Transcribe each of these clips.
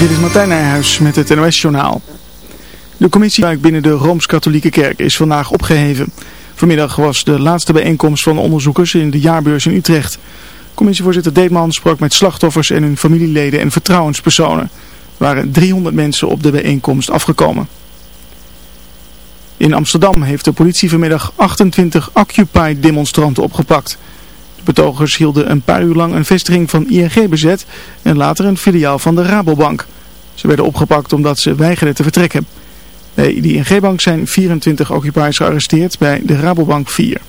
Dit is Martijn Nijhuis met het NOS-journaal. De commissie binnen de Rooms-Katholieke Kerk is vandaag opgeheven. Vanmiddag was de laatste bijeenkomst van onderzoekers in de jaarbeurs in Utrecht. Commissievoorzitter Deetman sprak met slachtoffers en hun familieleden en vertrouwenspersonen. Er waren 300 mensen op de bijeenkomst afgekomen. In Amsterdam heeft de politie vanmiddag 28 Occupy-demonstranten opgepakt. De betogers hielden een paar uur lang een vestiging van ING bezet en later een filiaal van de Rabobank. Ze werden opgepakt omdat ze weigerden te vertrekken. Bij de ING-bank zijn 24 occupiers gearresteerd, bij de Rabobank 4.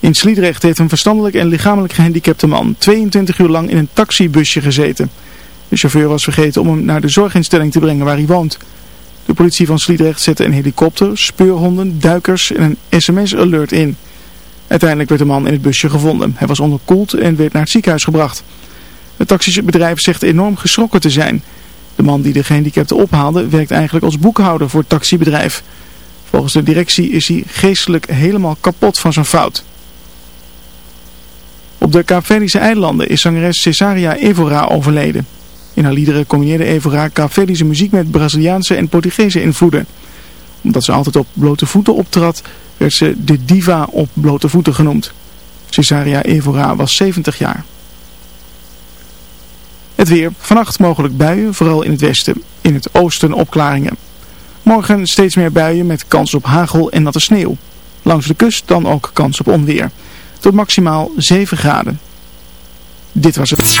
In Sliedrecht heeft een verstandelijk en lichamelijk gehandicapte man 22 uur lang in een taxibusje gezeten. De chauffeur was vergeten om hem naar de zorginstelling te brengen waar hij woont. De politie van Sliedrecht zette een helikopter, speurhonden, duikers en een sms-alert in. Uiteindelijk werd de man in het busje gevonden. Hij was onderkoeld en werd naar het ziekenhuis gebracht. Het taxibedrijf zegt enorm geschrokken te zijn. De man die de gehandicapten ophaalde werkt eigenlijk als boekhouder voor het taxibedrijf. Volgens de directie is hij geestelijk helemaal kapot van zijn fout. Op de Kaapverdische eilanden is zangeres Cesaria Evora overleden. In haar liederen combineerde Evora Kaapverdische muziek met Braziliaanse en Portugese invloeden. Omdat ze altijd op blote voeten optrad, werd ze de diva op blote voeten genoemd. Cesaria Evora was 70 jaar. Het weer. Vannacht mogelijk buien, vooral in het westen. In het oosten opklaringen. Morgen steeds meer buien met kans op hagel en natte sneeuw. Langs de kust dan ook kans op onweer. Tot maximaal 7 graden. Dit was het.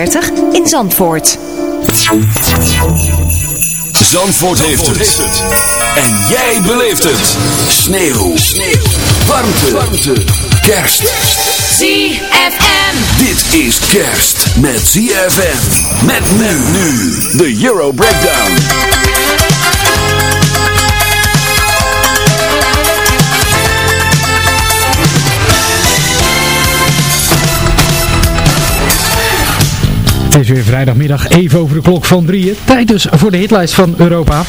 in Zandvoort. Zandvoort heeft het. En jij beleeft het. Sneeuw. Sneeuw. Warmte. Warmte. Kerst. ZFM. Dit is kerst met ZFM. Met men nu. De Euro Breakdown. Het is weer vrijdagmiddag, even over de klok van drieën. Tijd dus voor de hitlijst van Europa.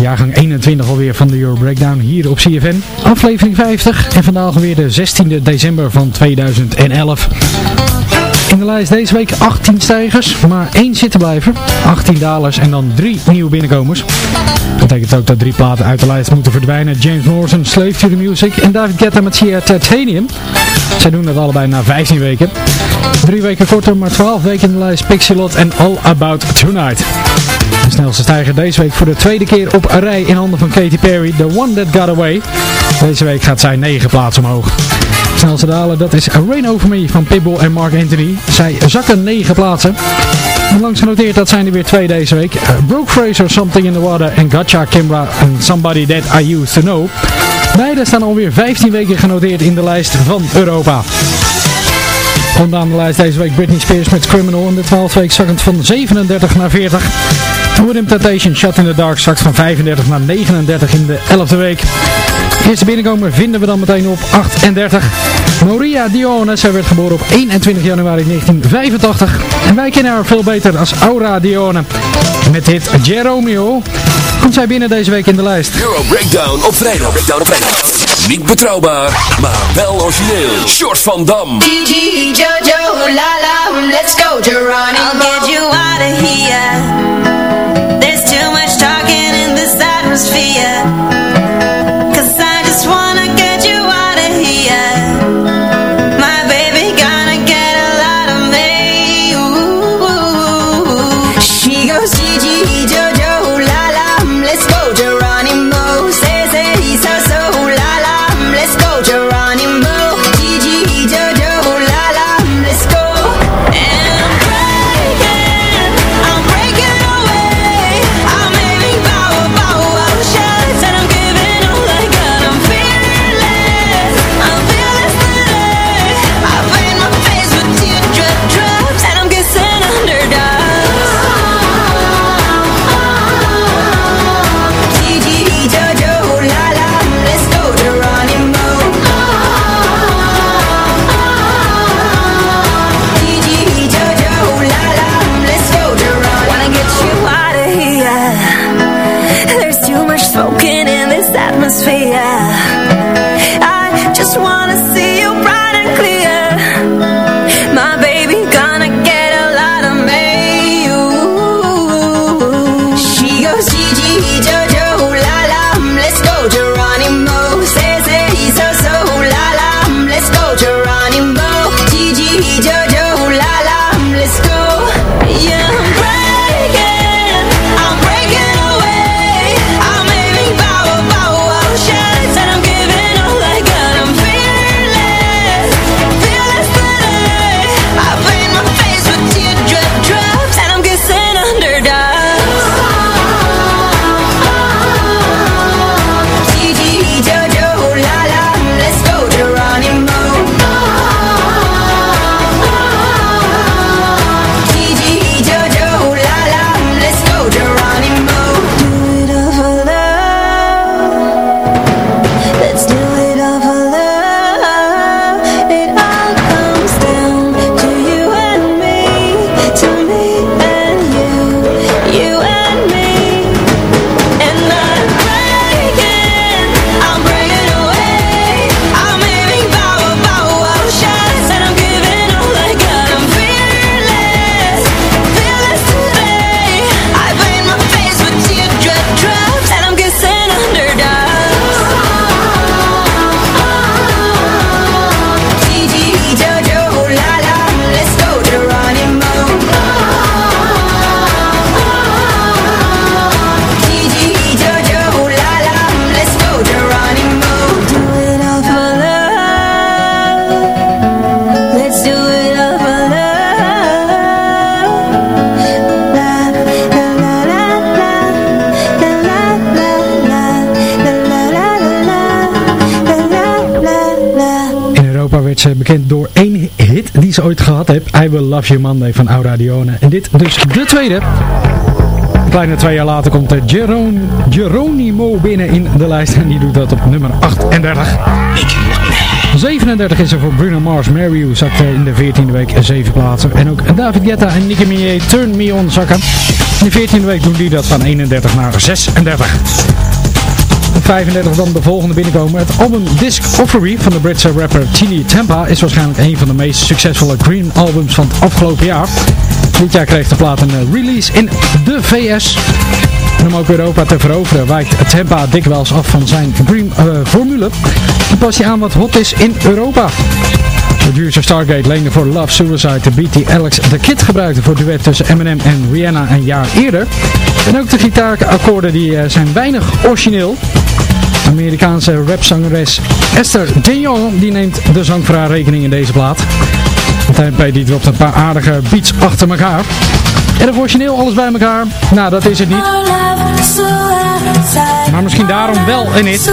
Jaargang 21 alweer van de Euro Breakdown hier op CFN. Aflevering 50 en vandaag weer de 16e december van 2011. In de lijst deze week 18 stijgers, maar één zittenblijver. 18 dalers en dan drie nieuwe binnenkomers. Dat betekent ook dat drie platen uit de lijst moeten verdwijnen. James Morrison, Slave to the Music en David Guetta met Sia Titanium. Zij doen dat allebei na 15 weken. Drie weken korter, maar 12 weken in de lijst Pixelot en All About Tonight. De snelste stijger deze week voor de tweede keer op rij in handen van Katy Perry, The One That Got Away. Deze week gaat zij 9 plaatsen omhoog. Snelste daler, dat is Rain Over Me van Pitbull en Mark Anthony. Zij zakken 9 plaatsen. En langs genoteerd, dat zijn er weer twee deze week. Uh, Brooke Fraser, Something in the Water en Gotcha Kimbra en Somebody That I Used To Know. Beide staan alweer 15 weken genoteerd in de lijst van Europa. Onderaan de lijst deze week Britney Spears met Criminal in de 12 week zakkend van 37 naar 40. Rhythm Temptation Shut in the Dark zakt van 35 naar 39 in de 11e week. Eerste binnenkomer vinden we dan meteen op 38. Maria Dione, zij werd geboren op 21 januari 1985. En wij kennen haar veel beter als Aura Dione. Met dit Jeromeo komt zij binnen deze week in de lijst. Euro Breakdown op vrijdag. Breakdown op vrijdag. Niet betrouwbaar, maar wel origineel. Short van Dam. Gigi, Jojo, la la, let's go, Geronimo. I'll get you out of here. There's too much talking in this atmosphere. Ooit gehad heeft. I Will Love You Monday van Aura Dione. En dit dus de tweede. Een kleine twee jaar later komt Geron Geronimo binnen in de lijst. En die doet dat op nummer 38. 37 is er voor Bruno Mars. Mary You zakte in de 14e week 7 plaatsen. En ook David Guetta en Nicki Minaj Turn Me On zakken. In de 14e week doen die dat van 31 naar 36. 35 dan de volgende binnenkomen. Het album Disc Offery van de Britse rapper Chini Tampa is waarschijnlijk een van de meest succesvolle Green albums van het afgelopen jaar. Dit jaar kreeg de plaat een eh, release in de VS. Om ook Europa te veroveren wijkt Tampa dikwijls af van zijn Green uh, formule. En pas je aan wat hot is in Europa. Producer Stargate leende voor Love Suicide de beat die Alex the Kid gebruikte voor duet tussen Eminem en Rihanna een jaar eerder. En ook de gitaarakkoorden die uh, zijn weinig origineel. Amerikaanse rapzangeres Esther Dion die neemt de zang voor haar rekening in deze plaat. De TMP die dropt een paar aardige beats achter elkaar. En het origineel alles bij elkaar? Nou, dat is het niet. Maar misschien daarom wel een hit.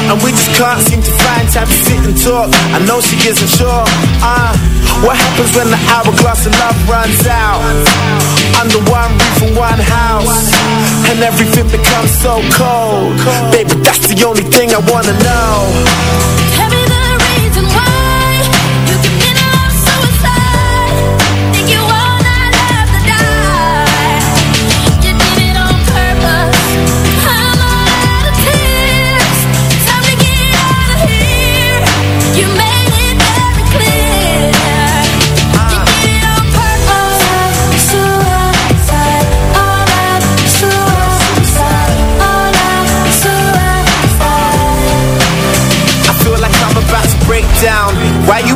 And we just can't seem to find time to sit and talk. I know she isn't sure. Uh, what happens when the hourglass of love runs out? Under one roof and one house. And everything becomes so cold. Baby, that's the only thing I wanna know.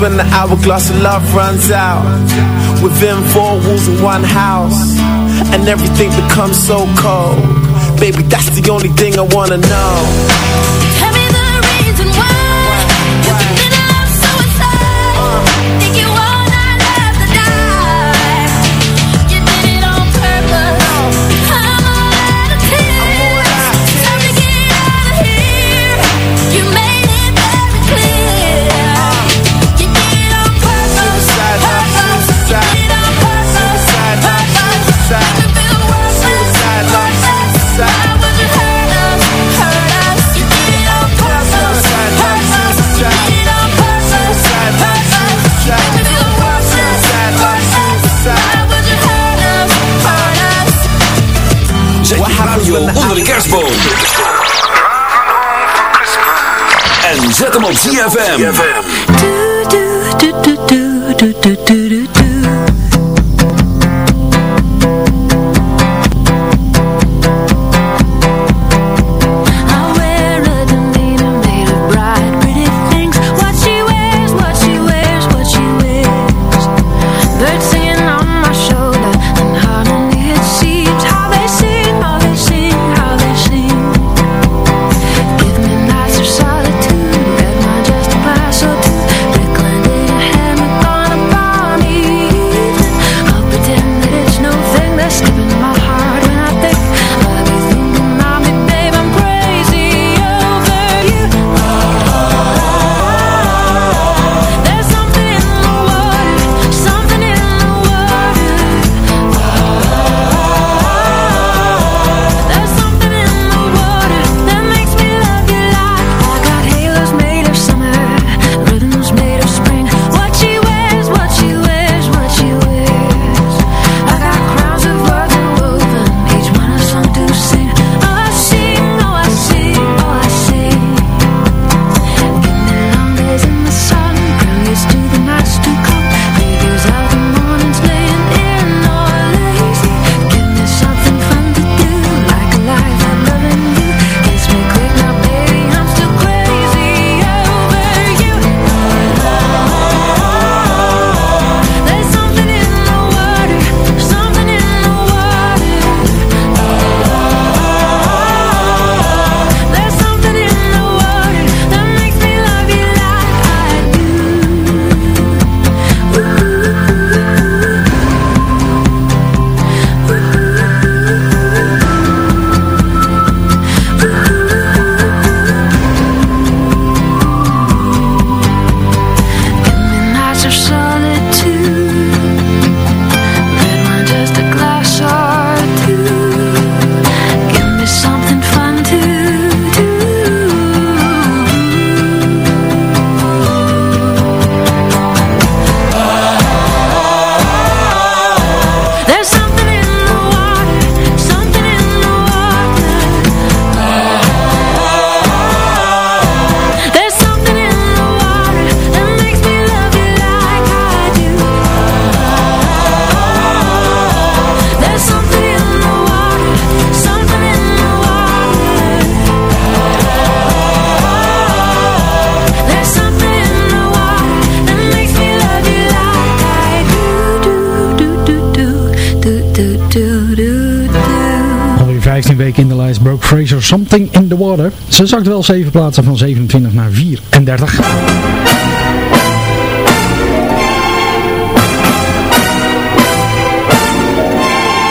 when the hourglass of love runs out. Within four walls in one house And everything becomes so cold. Baby, that's the only thing I wanna know. Onder zet hem op ZFM. Something in the Water. Ze zakt wel 7 plaatsen van 27 naar 34.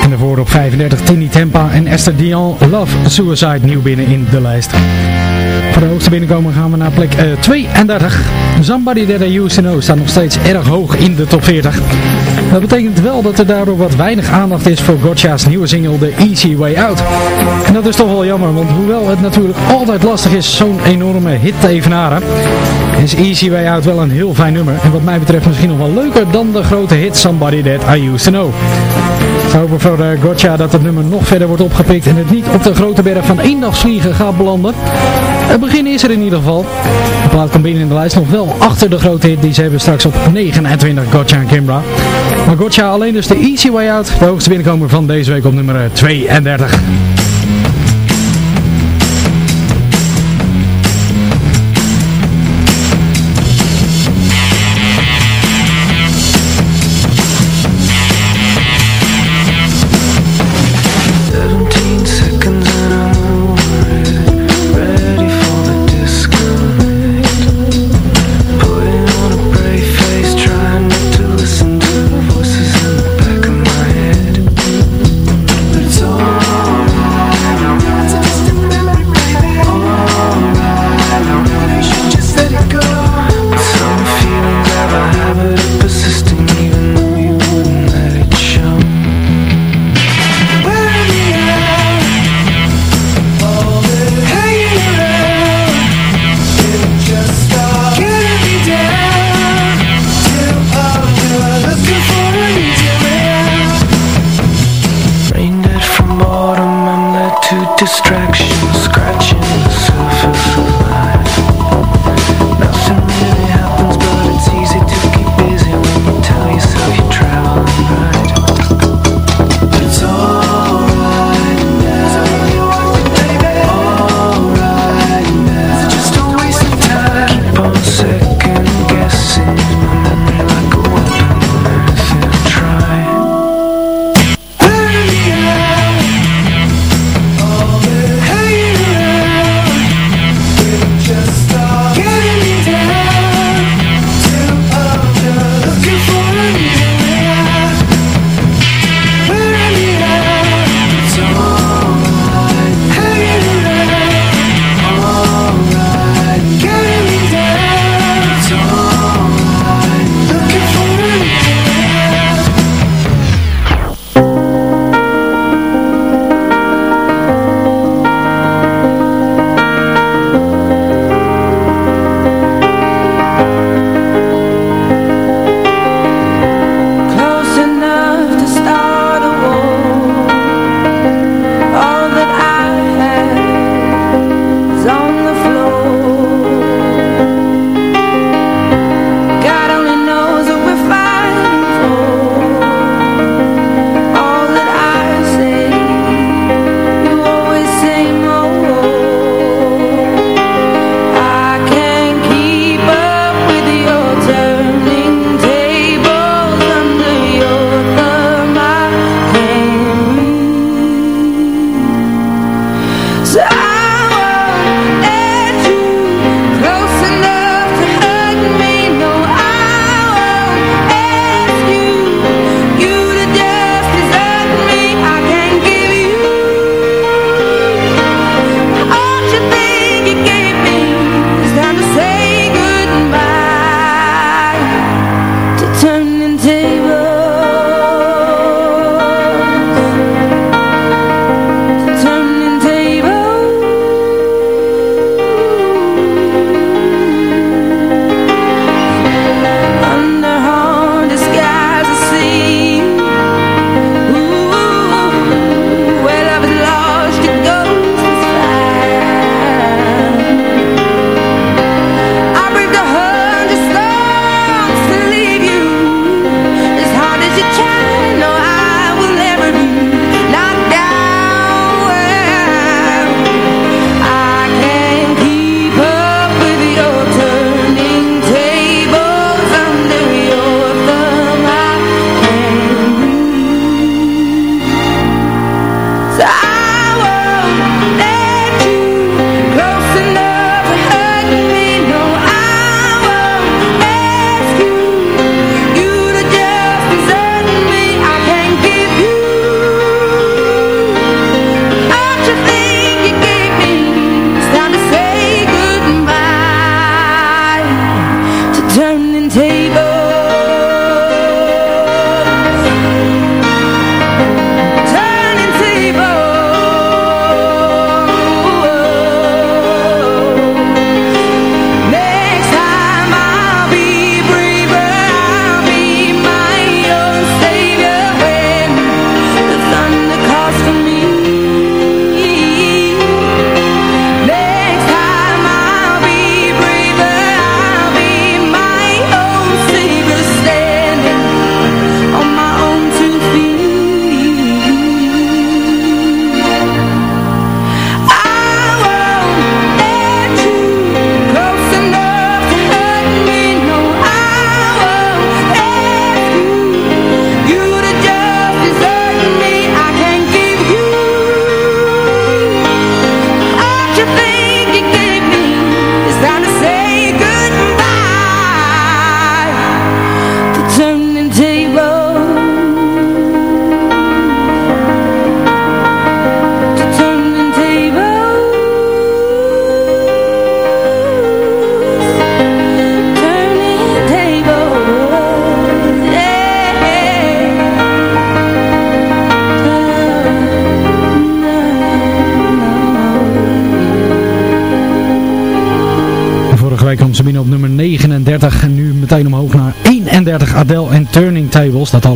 En daarvoor op 35 Tini Tempa en Esther Dion Love Suicide nieuw binnen in de lijst. Voor de hoogste binnenkomen gaan we naar plek uh, 32. Somebody That I Used To Know staat nog steeds erg hoog in de top 40. Dat betekent wel dat er daardoor wat weinig aandacht is voor Gotcha's nieuwe single The Easy Way Out. En dat is toch wel jammer, want hoewel het natuurlijk altijd lastig is zo'n enorme hit te evenaren, is Easy Way Out wel een heel fijn nummer. En wat mij betreft misschien nog wel leuker dan de grote hit Somebody That I Used To Know. We hopen voor uh, Gotcha dat het nummer nog verder wordt opgepikt en het niet op de grote berg van eendagsvliegen gaat belanden. Het begin is er in ieder geval. De plaat komt binnen in de lijst nog wel achter de grote hit die ze hebben straks op 29 Gotcha en Kimbra. Maar Gotcha alleen dus de Easy Way Out, de hoogste binnenkomer van deze week op nummer 32.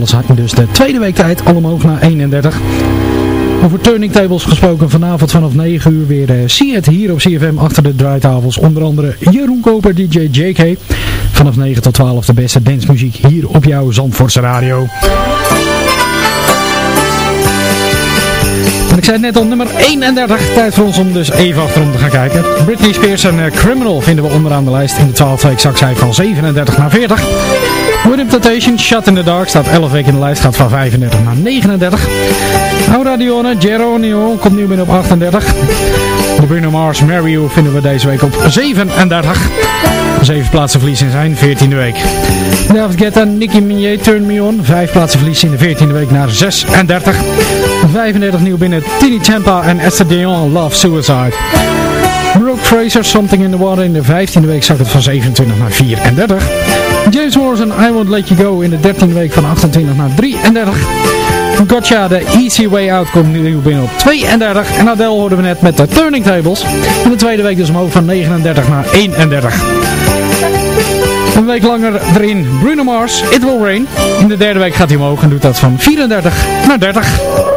Alles in dus de tweede week tijd al omhoog naar 31. Over Turning Tables gesproken vanavond vanaf 9 uur weer uh, See het hier op CFM achter de draaitafels. Onder andere Jeroen Koper, DJ JK. Vanaf 9 tot 12 de beste dancemuziek hier op jouw Zandvoortse radio. Ik zei net al, nummer 31. Tijd voor ons om dus even achterom te gaan kijken. Britney Spears en uh, Criminal vinden we onderaan de lijst. In de 12 week zak van 37 naar 40. Rhythm Temptation, Shut in the Dark, staat 11 weken in de lijst, gaat van 35 naar 39. Aura Dione, Geronimo, komt nu binnen op 38. De Bruno Mars, Mario vinden we deze week op 37. Zeven plaatsen verlies in zijn 14e week. David Guetta, Nicky Minaj, Turn Me On. Vijf plaatsen verlies in de 14e week naar 36. 35 nieuw binnen Tini Champa en Esther Dion, Love Suicide. Brooke Fraser, Something in the Water. In de 15e week zak het van 27 naar 34. James Morrison, I Won't Let You Go. In de 13e week van 28 naar 33. Gotcha, de Easy Way Out komt nu binnen op 32. En Adele hoorden we net met de Turning Tables. In de tweede week dus omhoog van 39 naar 31. Een week langer erin Bruno Mars, It Will Rain. In de derde week gaat hij omhoog en doet dat van 34 naar 30.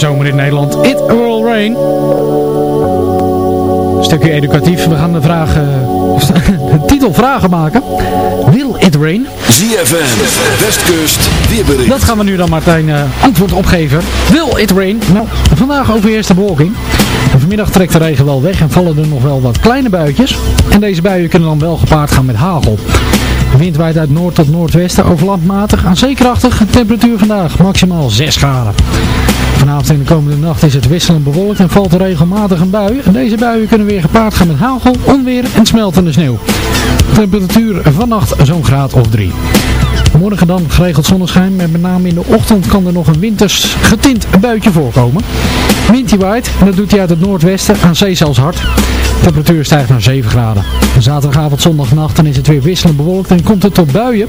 De zomer in Nederland. It Will Rain. Een stukje educatief. We gaan de vragen, de titel vragen maken. Will it rain? ZFM, Westkust, weerbericht. Dat gaan we nu dan Martijn uh, antwoord opgeven. Will it rain? Nou, vandaag overheerst de bewolking. Vanmiddag trekt de regen wel weg en vallen er nog wel wat kleine buitjes. En deze buien kunnen dan wel gepaard gaan met hagel. Wind waait uit noord tot noordwesten overlandmatig aan zeekrachtig. Temperatuur vandaag maximaal 6 graden. Vanavond en de komende nacht is het wisselend bewolkt en valt er regelmatig een bui. Deze buien kunnen weer gepaard gaan met hagel, onweer en smeltende sneeuw. Temperatuur vannacht zo'n graad of 3. Morgen dan geregeld zonneschijn, maar met name in de ochtend kan er nog een winters getint buitje voorkomen. Wind waait en dat doet hij uit het noordwesten, aan zee zelfs hard. Temperatuur stijgt naar 7 graden. Zaterdagavond, zondagnacht dan is het weer wisselend bewolkt en komt het tot buien.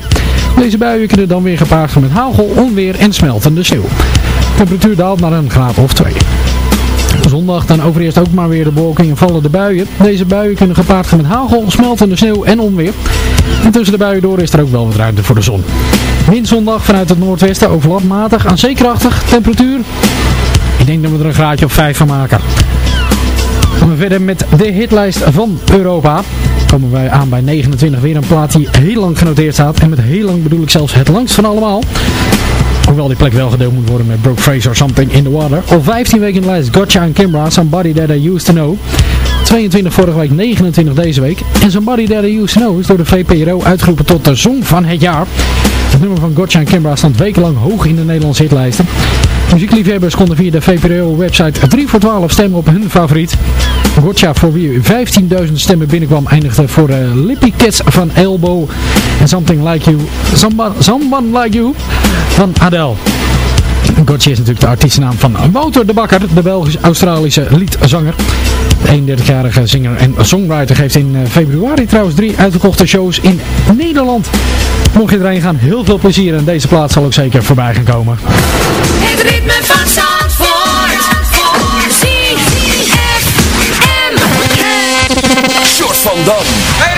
Deze buien kunnen dan weer gepaard gaan met hagel, onweer en smeltende sneeuw. Temperatuur daalt naar een graad of 2. Zondag dan overeerst ook maar weer de bewolking en vallen de buien. Deze buien kunnen gepaard gaan met hagel, smeltende sneeuw en onweer. En tussen de buien door is er ook wel wat ruimte voor de zon. Windzondag vanuit het noordwesten overlandmatig aan zeekrachtig. Temperatuur, ik denk dat we er een graadje of 5 van maken. Gaan we verder met de hitlijst van Europa. Komen wij aan bij 29 weer een plaat die heel lang genoteerd staat. En met heel lang bedoel ik zelfs het langst van allemaal. Hoewel die plek wel gedeeld moet worden met Brooke Fraser, Something in the Water. Al 15 weken in de lijst Gotcha en Kimbra, Somebody That I Used To Know. 22 vorige week, 29 deze week. En Somebody That I Used To Know is door de VPRO uitgeroepen tot de Song van het jaar. Het nummer van Gotcha en Kimbra stond wekenlang hoog in de Nederlandse hitlijsten. Muziekliefhebbers konden via de VPRO-website 3 voor 12 stemmen op hun favoriet. Gotcha, voor wie 15.000 stemmen binnenkwam, eindigde voor uh, Lippy Cats van Elbow. En Something Like You, Someone, Someone Like You van Adele. Gotcha is natuurlijk de artiestennaam van Wouter de Bakker, de Belgisch-Australische liedzanger. De 31-jarige zinger en songwriter geeft in februari trouwens drie uitgekochte shows in Nederland. Mocht je erheen gaan, heel veel plezier en deze plaats zal ook zeker voorbij gaan komen. Het ritme van Zandvoort. ZFM. Short van Dam.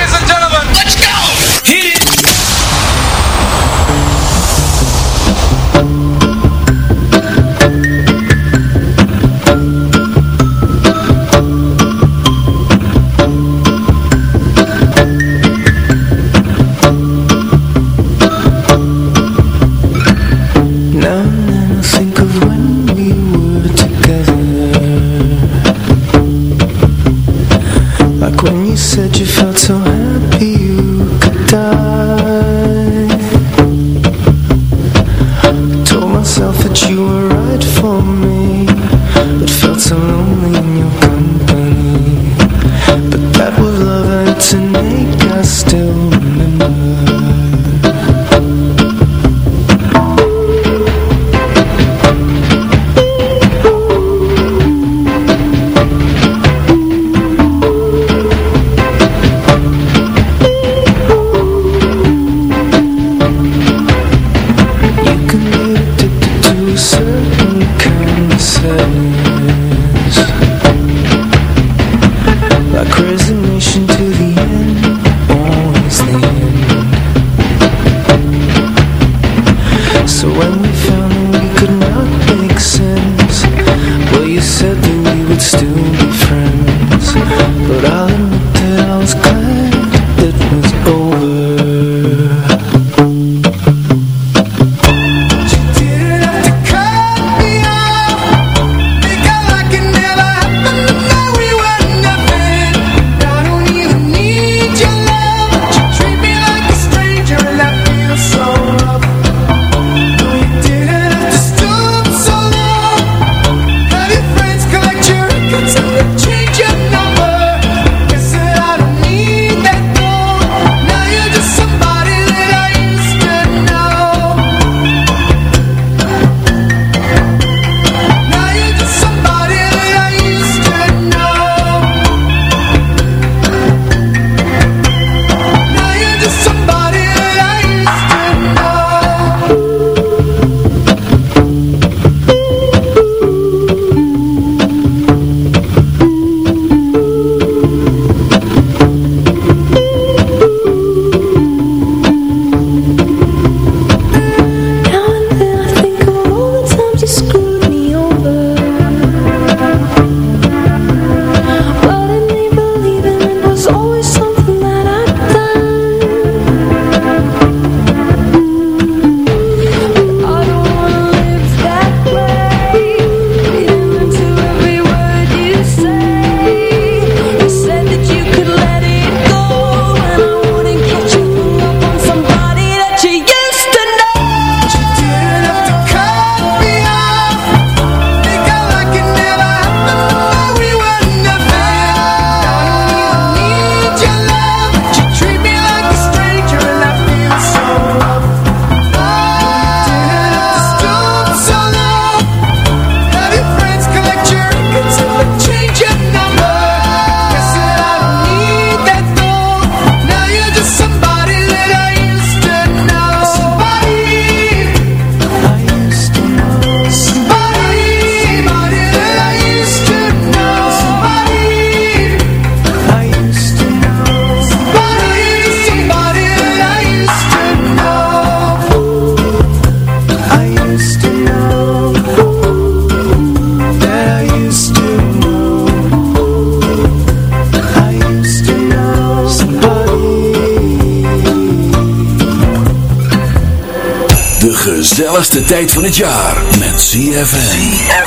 Tijd van het jaar met ZFM.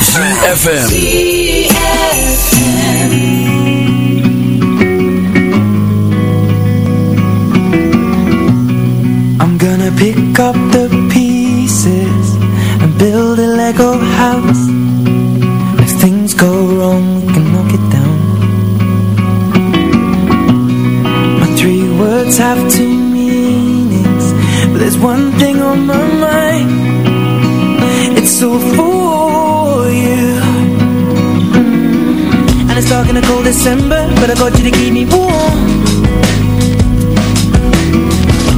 ZFM. I'm gonna pick up the pieces and build a Lego house. If things go wrong, we can knock it down. My three words have two meanings, but there's one thing on my mind. All for you. And it's dark in a cold December, but I got you to keep me warm.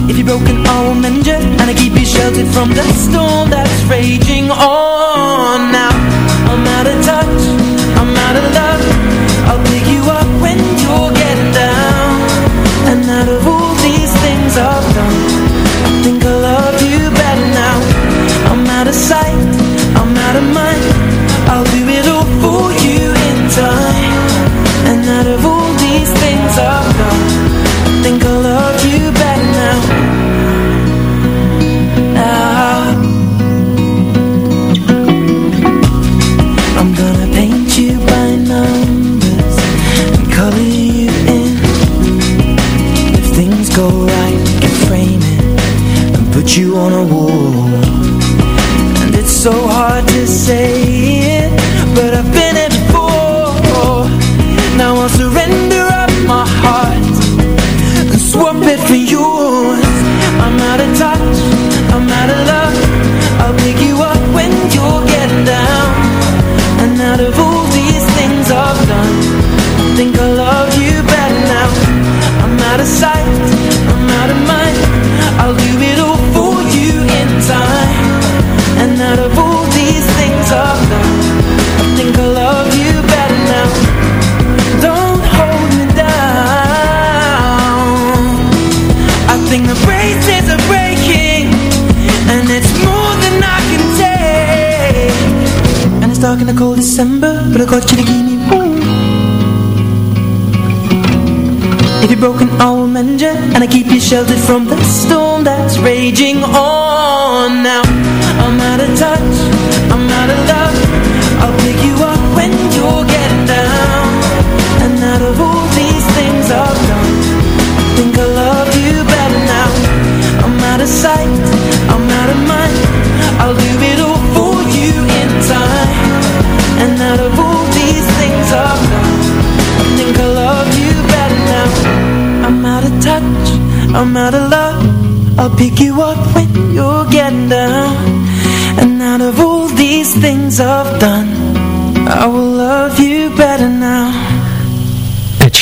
If you're broken, I will mend you And I keep you sheltered from the storm that's raging on Now, I'm out of Cold December But I got you to keep me warm If you're broken I will mend you And I keep you sheltered from the storm that's raging on. Now I'm out of touch, I'm out of love. I'll pick you up when you're getting down. And out of all these things I've done I think I love you better now. I'm out of sight, I'm out of love I'll pick you up when you're getting down And out of all these things I've done I will love you better now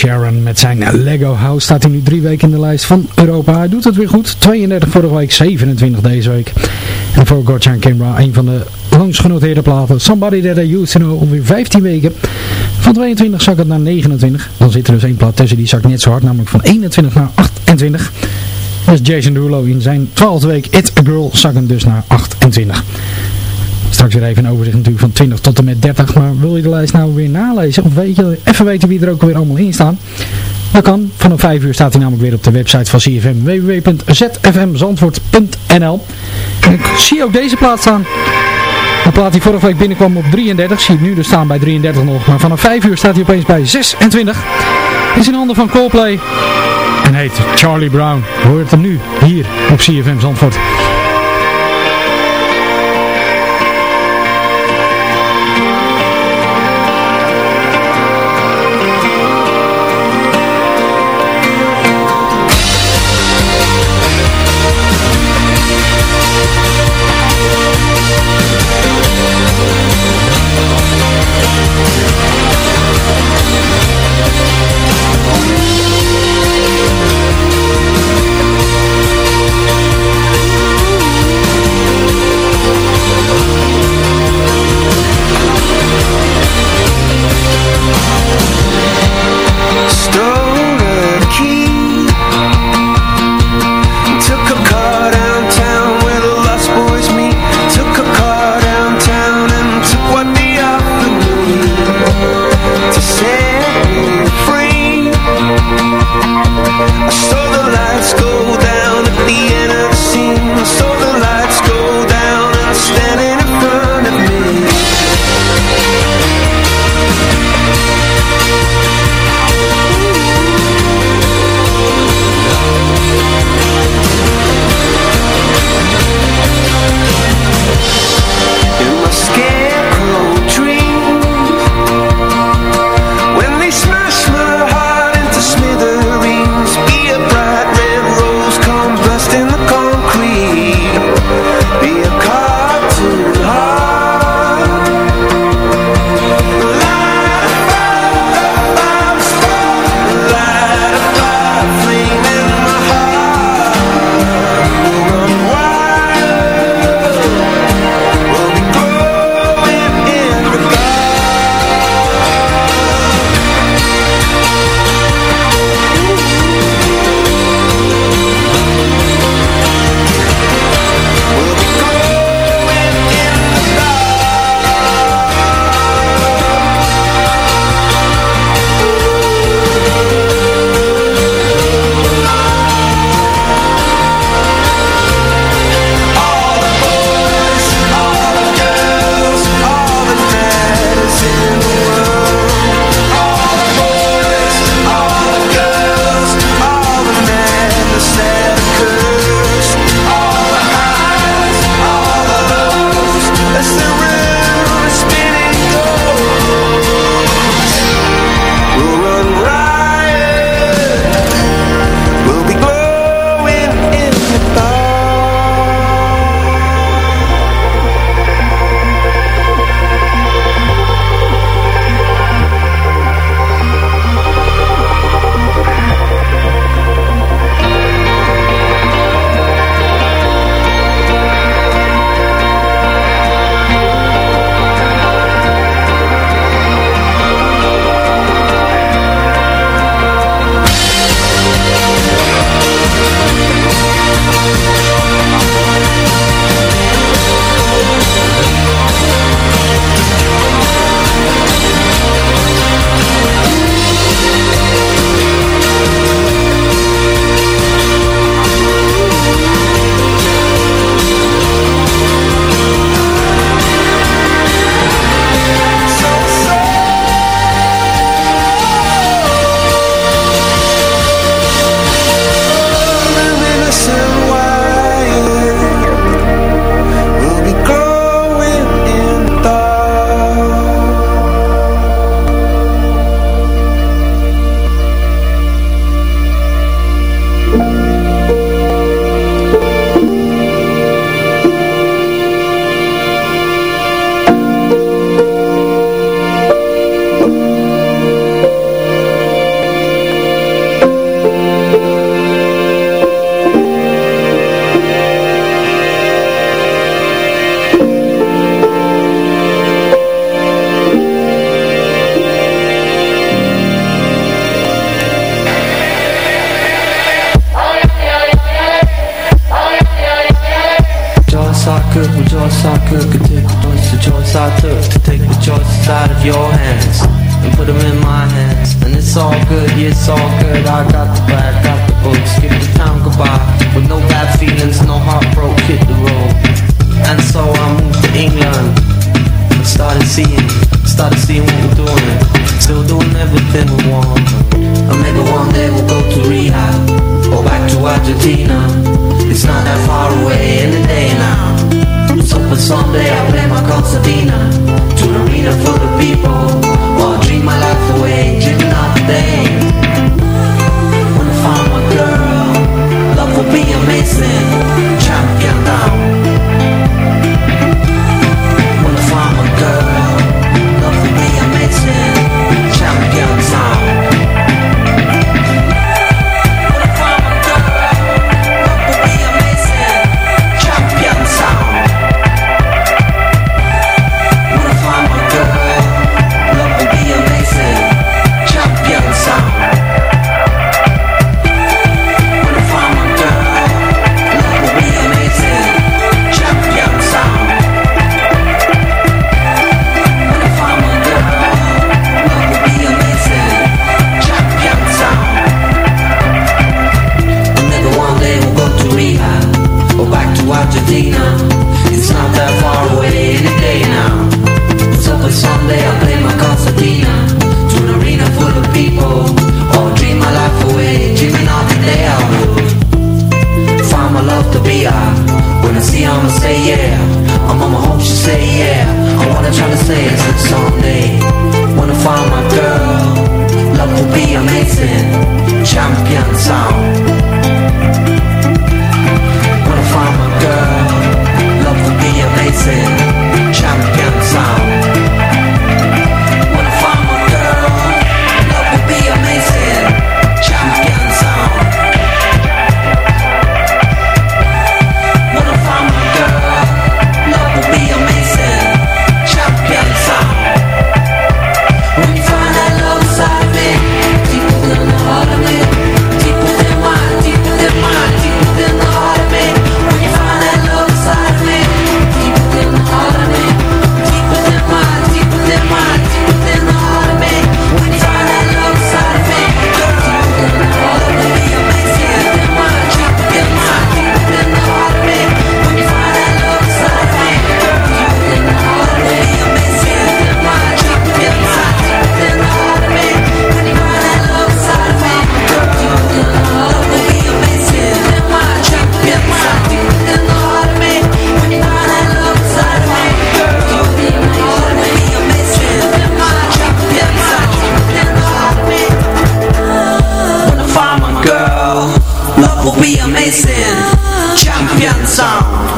Sharon met zijn Lego House staat hij nu drie weken in de lijst van Europa. Hij doet het weer goed. 32 vorige week, 27 deze week. En voor Gotcha Kimbra, een van de langst genoteerde platen. Somebody That I Used To Know, alweer 15 weken. Van 22 zak het naar 29. Dan zit er dus één plaat tussen, die zakt net zo hard, namelijk van 21 naar 28. Dus Jason Derulo in zijn 12e week, It A Girl, zak hem dus naar 28. Straks weer even een overzicht natuurlijk van 20 tot en met 30. Maar wil je de lijst nou weer nalezen? Of weet je, even weten wie er ook weer allemaal in staan? Dat kan. Vanaf 5 uur staat hij namelijk weer op de website van CFM. www.zfmzandvoort.nl ik zie ook deze plaat staan. Een plaat die vorige week binnenkwam op 33. Zie ik nu dus staan bij 33 nog. Maar vanaf 5 uur staat hij opeens bij 26. Is in handen van Coldplay. En heet Charlie Brown. Hoort hem nu hier op CFM Zandvoort.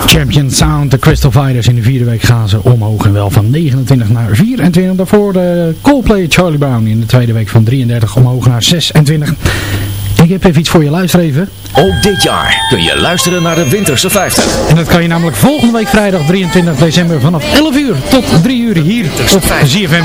Champion Sound, de Crystal Fighters. In de vierde week gaan ze omhoog en wel van 29 naar 24. Daarvoor de Coldplay Charlie Brown in de tweede week van 33 omhoog naar 26. Ik heb even iets voor je luisteren even. Ook dit jaar kun je luisteren naar de Winterse 50. En dat kan je namelijk volgende week vrijdag 23 december vanaf 11 uur tot 3 uur hier op ZFM.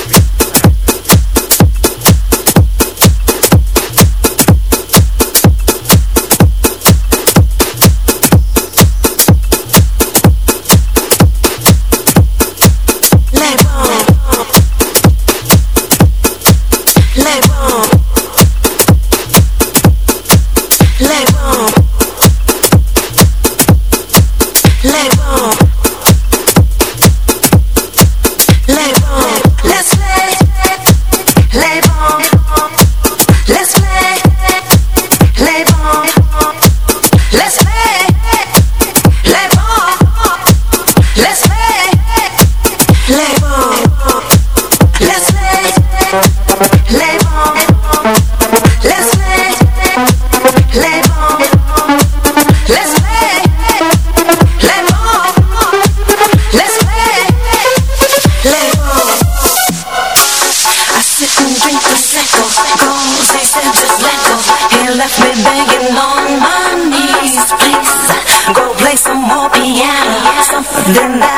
Then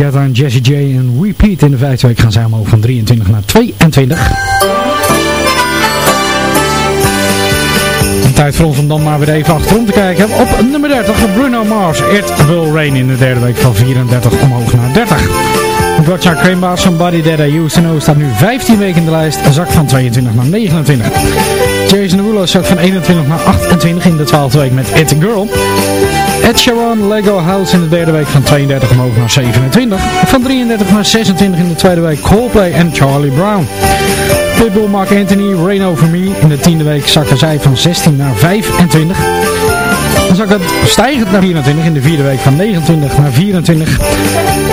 Guetta en Jesse J. En Repeat in de vijfde week gaan zij omhoog van 23 naar 22. En tijd voor ons om dan maar weer even achterom te kijken. Op nummer 30 Bruno Mars. It Will Rain in de derde week van 34 omhoog naar 30. Gotcha Creambar, Somebody That I Used To Know staat nu 15 weken in de lijst. Zak van 22 naar 29. Jason Derulo zakt van 21 naar 28 in de 12e week met It Girl. Ed Sheeran, Lego House in de derde week van 32 omhoog naar 27. Van 33 naar 26 in de tweede week Coldplay en Charlie Brown. Pitbull, Mark Anthony, Rain Over Me. In de tiende week zakken zij van 16 naar 25. Dan zak het stijgend naar 24 in de vierde week van 29 naar 24.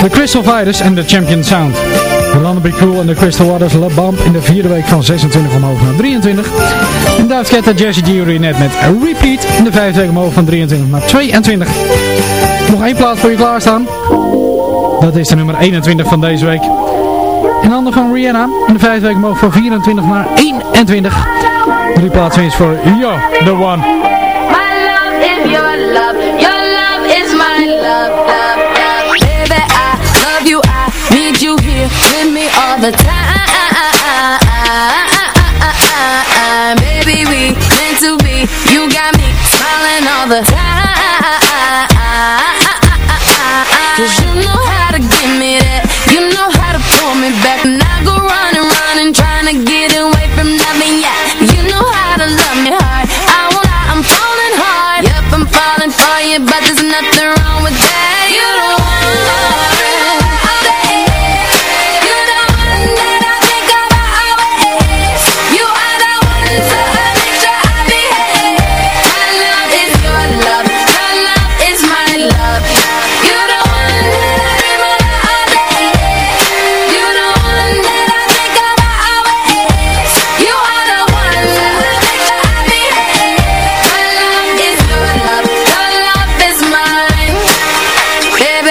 The Crystal Fighters en The Champion Sound. Rolanda Be Cool en The Crystal Waters La Bump in de vierde week van 26 omhoog naar 23. En David Guetta, Jesse G net met Repeat in de vijfde week omhoog van 23 naar 22. Nog één plaats voor je klaarstaan. Dat is de nummer 21 van deze week. In handen van Rihanna in de vijfde week omhoog van 24 naar 21. Drie plaatsen is voor Yo, The One. The time.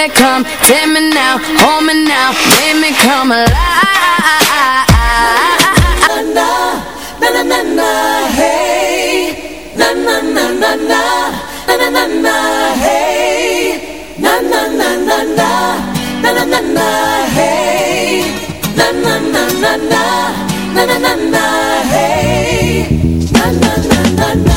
Come, take me now, hold me now, me come alive. Na na na na na, hey, na na na na na, na na na na, hey, na na na na na, na na na na, hey, na na na na na, na na na na, hey, na na na na, na